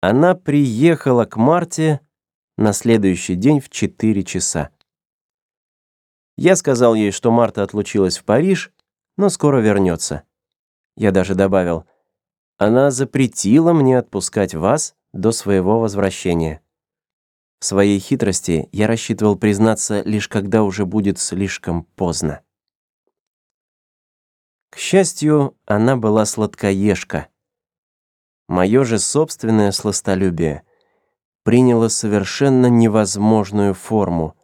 Она приехала к Марте на следующий день в 4 часа. Я сказал ей, что Марта отлучилась в Париж, но скоро вернется. Я даже добавил, она запретила мне отпускать вас до своего возвращения. В своей хитрости я рассчитывал признаться лишь когда уже будет слишком поздно. К счастью, она была сладкоежка — мое же собственное сластолюбие приняло совершенно невозможную форму.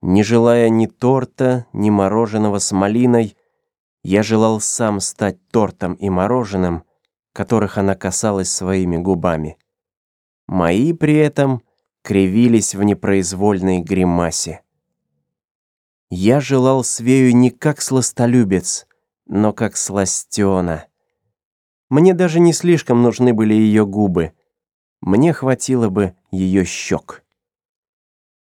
Не желая ни торта, ни мороженого с малиной, я желал сам стать тортом и мороженым, которых она касалась своими губами. Мои при этом кривились в непроизвольной гримасе. Я желал Свею не как сластолюбец, но как сластена — мне даже не слишком нужны были ее губы. Мне хватило бы ее щек.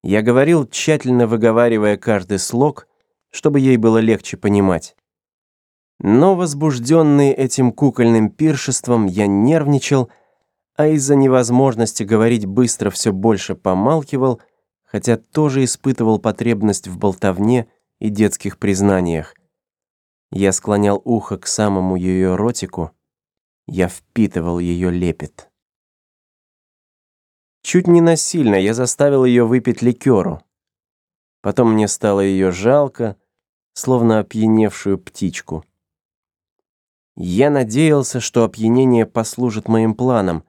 Я говорил, тщательно выговаривая каждый слог, чтобы ей было легче понимать. Но возбужденный этим кукольным пиршеством я нервничал, а из-за невозможности говорить быстро все больше помалкивал, хотя тоже испытывал потребность в болтовне и детских признаниях. Я склонял ухо к самому ее ротику, я впитывал ее лепет. Чуть не насильно я заставил ее выпить ликеру. Потом мне стало ее жалко, словно опьяневшую птичку. Я надеялся, что опьянение послужит моим планам,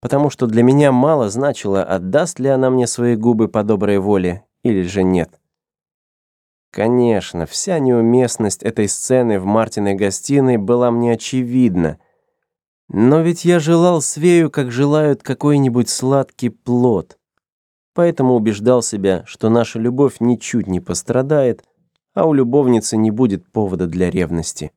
потому что для меня мало значило, отдаст ли она мне свои губы по доброй воле или же нет. Конечно, вся неуместность этой сцены в Мартиной гостиной была мне очевидна, но ведь я желал свею, как желают какой-нибудь сладкий плод. Поэтому убеждал себя, что наша любовь ничуть не пострадает, а у любовницы не будет повода для ревности.